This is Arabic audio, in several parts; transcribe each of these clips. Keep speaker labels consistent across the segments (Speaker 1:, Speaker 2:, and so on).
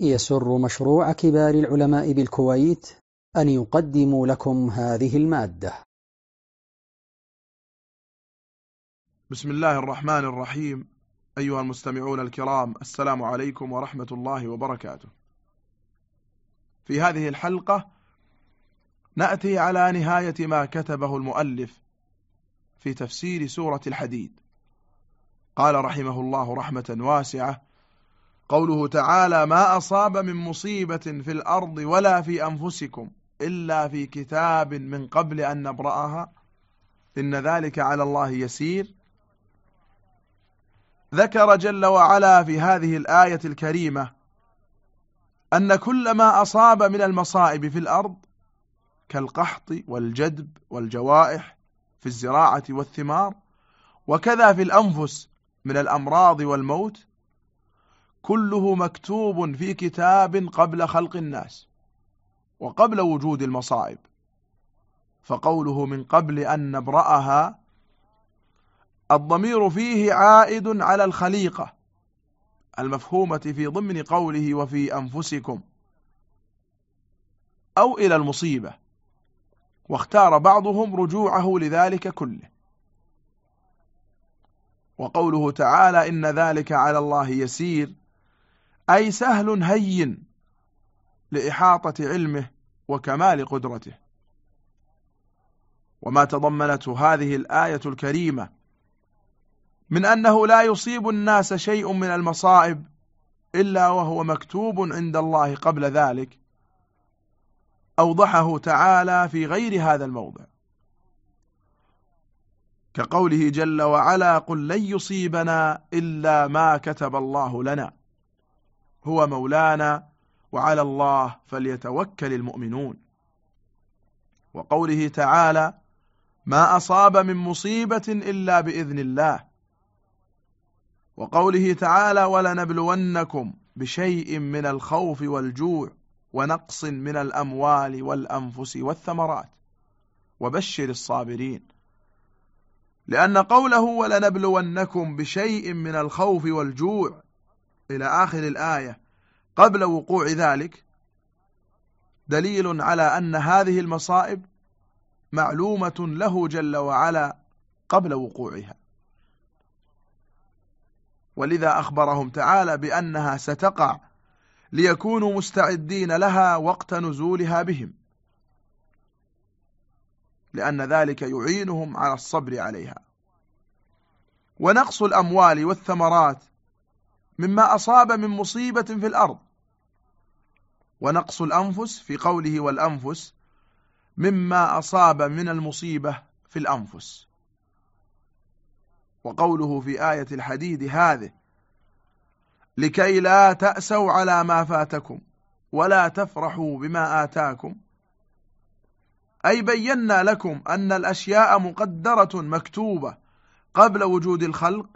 Speaker 1: يسر مشروع كبار العلماء بالكويت أن يقدم لكم هذه المادة بسم الله الرحمن الرحيم أيها المستمعون الكرام السلام عليكم ورحمة الله وبركاته في هذه الحلقة نأتي على نهاية ما كتبه المؤلف في تفسير سورة الحديد قال رحمه الله رحمة واسعة قوله تعالى ما أصاب من مصيبة في الأرض ولا في أنفسكم إلا في كتاب من قبل أن نبرأها إن ذلك على الله يسير ذكر جل وعلا في هذه الآية الكريمة أن كل ما أصاب من المصائب في الأرض كالقحط والجدب والجوائح في الزراعة والثمار وكذا في الأنفس من الأمراض والموت كله مكتوب في كتاب قبل خلق الناس وقبل وجود المصائب فقوله من قبل أن نبرأها الضمير فيه عائد على الخليقة المفهومة في ضمن قوله وفي أنفسكم أو إلى المصيبة واختار بعضهم رجوعه لذلك كله وقوله تعالى إن ذلك على الله يسير أي سهل هين لإحاطة علمه وكمال قدرته وما تضمنته هذه الآية الكريمة من أنه لا يصيب الناس شيء من المصائب إلا وهو مكتوب عند الله قبل ذلك أوضحه تعالى في غير هذا الموضع كقوله جل وعلا قل لن يصيبنا إلا ما كتب الله لنا هو مولانا وعلى الله فليتوكل المؤمنون وقوله تعالى ما أصاب من مصيبة إلا بإذن الله وقوله تعالى ولنبلونكم بشيء من الخوف والجوع ونقص من الأموال والأنفس والثمرات وبشر الصابرين لأن قوله ولنبلونكم بشيء من الخوف والجوع إلى آخر الآية قبل وقوع ذلك دليل على أن هذه المصائب معلومة له جل وعلا قبل وقوعها ولذا أخبرهم تعالى بأنها ستقع ليكونوا مستعدين لها وقت نزولها بهم لأن ذلك يعينهم على الصبر عليها ونقص الأموال والثمرات مما أصاب من مصيبة في الأرض ونقص الأنفس في قوله والأنفس مما أصاب من المصيبة في الأنفس وقوله في آية الحديد هذه لكي لا تأسوا على ما فاتكم ولا تفرحوا بما آتاكم أي بينا لكم أن الأشياء مقدرة مكتوبة قبل وجود الخلق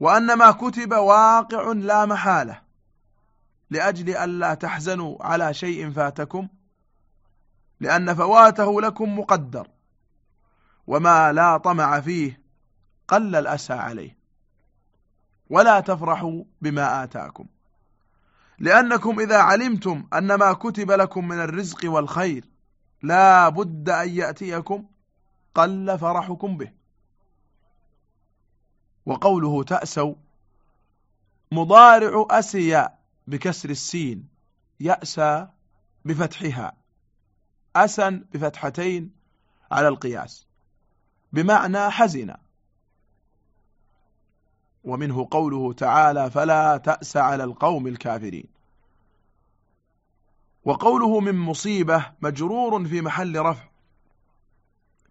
Speaker 1: وأن ما كتب واقع لا محالة لأجل ألا تحزنوا على شيء فاتكم لأن فواته لكم مقدر وما لا طمع فيه قل الأسى عليه ولا تفرحوا بما آتاكم لأنكم إذا علمتم أن ما كتب لكم من الرزق والخير لا بد أن يأتيكم قل فرحكم به وقوله تأسوا مضارع أسيا بكسر السين يأسى بفتحها أسا بفتحتين على القياس بمعنى حزن ومنه قوله تعالى فلا تأس على القوم الكافرين وقوله من مصيبة مجرور في محل رفع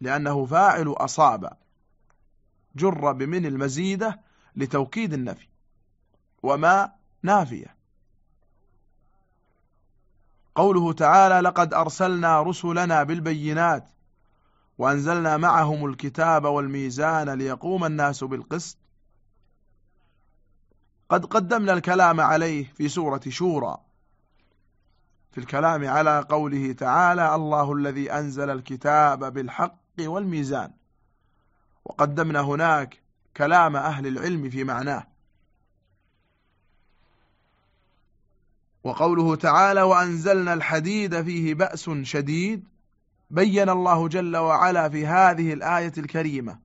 Speaker 1: لأنه فاعل أصاب جر بمن المزيدة لتوكيد النفي وما نافية قوله تعالى لقد أرسلنا رسلنا بالبينات وأنزلنا معهم الكتاب والميزان ليقوم الناس بالقسط قد قدمنا الكلام عليه في سورة شورى في الكلام على قوله تعالى الله الذي أنزل الكتاب بالحق والميزان وقدمنا هناك كلام أهل العلم في معناه وقوله تعالى وأنزلنا الحديد فيه بأس شديد بين الله جل وعلا في هذه الآية الكريمة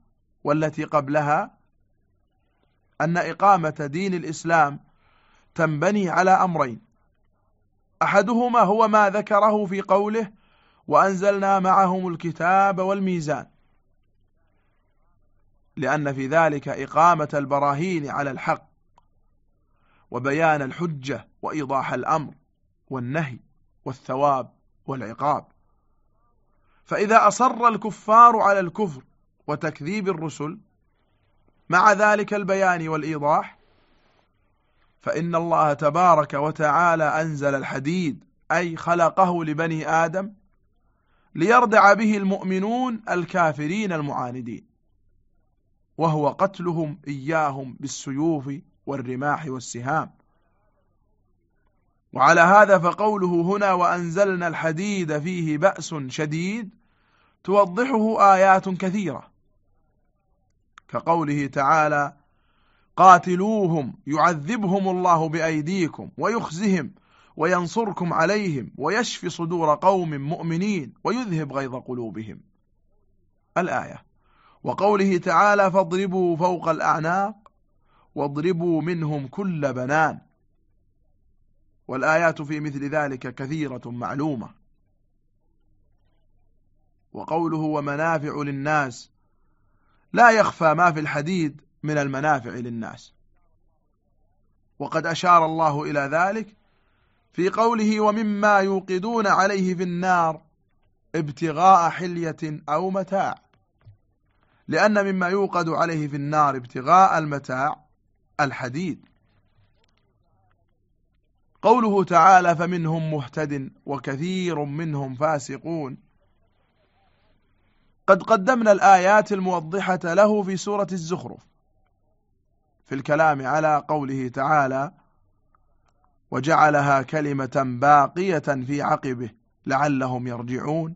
Speaker 1: والتي قبلها أن إقامة دين الإسلام تنبني على أمرين أحدهما هو ما ذكره في قوله وأنزلنا معهم الكتاب والميزان لأن في ذلك إقامة البراهين على الحق وبيان الحجة وإيضاح الأمر والنهي والثواب والعقاب فإذا أصر الكفار على الكفر وتكذيب الرسل مع ذلك البيان والإيضاح فإن الله تبارك وتعالى أنزل الحديد أي خلقه لبني آدم ليردع به المؤمنون الكافرين المعاندين وهو قتلهم إياهم بالسيوف والرماح والسهام وعلى هذا فقوله هنا وأنزلنا الحديد فيه بأس شديد توضحه آيات كثيرة كقوله تعالى قاتلوهم يعذبهم الله بأيديكم ويخزهم وينصركم عليهم ويشفي صدور قوم مؤمنين ويذهب غيظ قلوبهم الآية وقوله تعالى فاضربوا فوق الأعناق واضربوا منهم كل بنان والآيات في مثل ذلك كثيرة معلومة وقوله ومنافع للناس لا يخفى ما في الحديد من المنافع للناس وقد أشار الله إلى ذلك في قوله ومما يوقدون عليه في النار ابتغاء حلية أو متاع لأن مما يوقد عليه في النار ابتغاء المتاع الحديد قوله تعالى فمنهم مهتد وكثير منهم فاسقون قد قدمنا الآيات الموضحة له في سورة الزخرف في الكلام على قوله تعالى وجعلها كلمة باقية في عقبه لعلهم يرجعون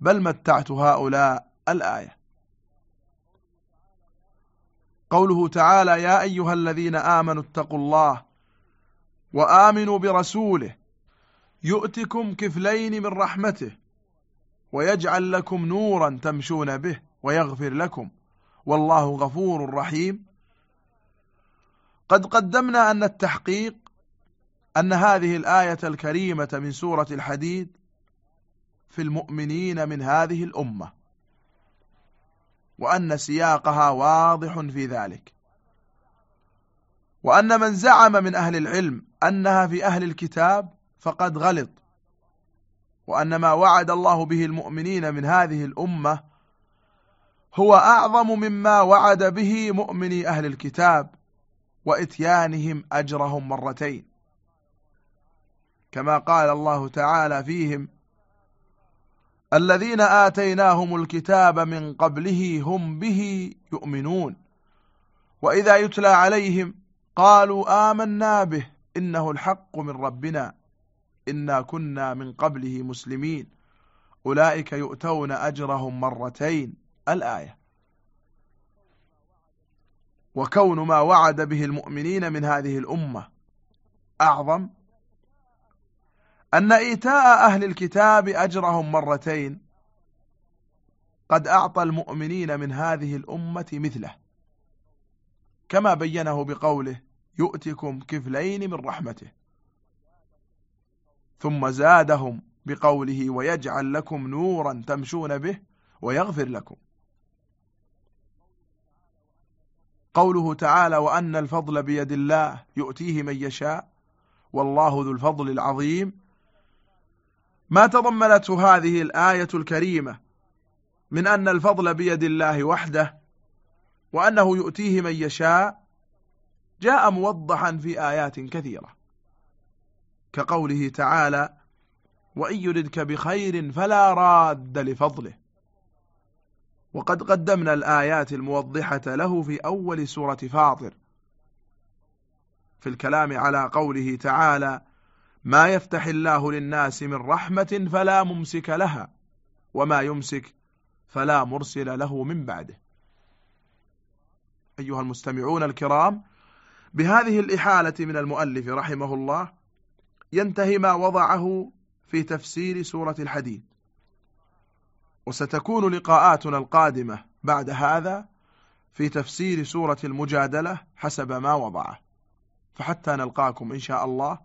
Speaker 1: بل متعت هؤلاء الآية قوله تعالى يا أيها الذين آمنوا اتقوا الله وآمنوا برسوله يؤتكم كفلين من رحمته ويجعل لكم نورا تمشون به ويغفر لكم والله غفور رحيم قد قدمنا أن التحقيق أن هذه الآية الكريمة من سورة الحديد في المؤمنين من هذه الأمة وأن سياقها واضح في ذلك وأن من زعم من أهل العلم أنها في أهل الكتاب فقد غلط وأن ما وعد الله به المؤمنين من هذه الأمة هو أعظم مما وعد به مؤمني أهل الكتاب وإتيانهم أجرهم مرتين كما قال الله تعالى فيهم الذين آتيناهم الكتاب من قبله هم به يؤمنون وإذا يتلى عليهم قالوا آمنا به إنه الحق من ربنا إنا كنا من قبله مسلمين أولئك يؤتون أجرهم مرتين الآية وكون ما وعد به المؤمنين من هذه الأمة أعظم أن إيتاء أهل الكتاب أجرهم مرتين قد أعطى المؤمنين من هذه الأمة مثله كما بينه بقوله يؤتكم كفلين من رحمته ثم زادهم بقوله ويجعل لكم نورا تمشون به ويغفر لكم قوله تعالى وأن الفضل بيد الله يؤتيه من يشاء والله ذو الفضل العظيم ما تضمنته هذه الآية الكريمة من أن الفضل بيد الله وحده وأنه يؤتيه من يشاء جاء موضحا في آيات كثيرة كقوله تعالى وإن يردك بخير فلا راد لفضله وقد قدمنا الآيات الموضحة له في أول سورة فاطر في الكلام على قوله تعالى ما يفتح الله للناس من رحمة فلا ممسك لها وما يمسك فلا مرسل له من بعده أيها المستمعون الكرام بهذه الإحالة من المؤلف رحمه الله ينتهي ما وضعه في تفسير سورة الحديد وستكون لقاءاتنا القادمة بعد هذا في تفسير سورة المجادلة حسب ما وضعه فحتى نلقاكم إن شاء الله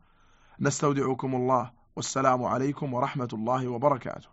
Speaker 1: نستودعكم الله والسلام عليكم ورحمة الله وبركاته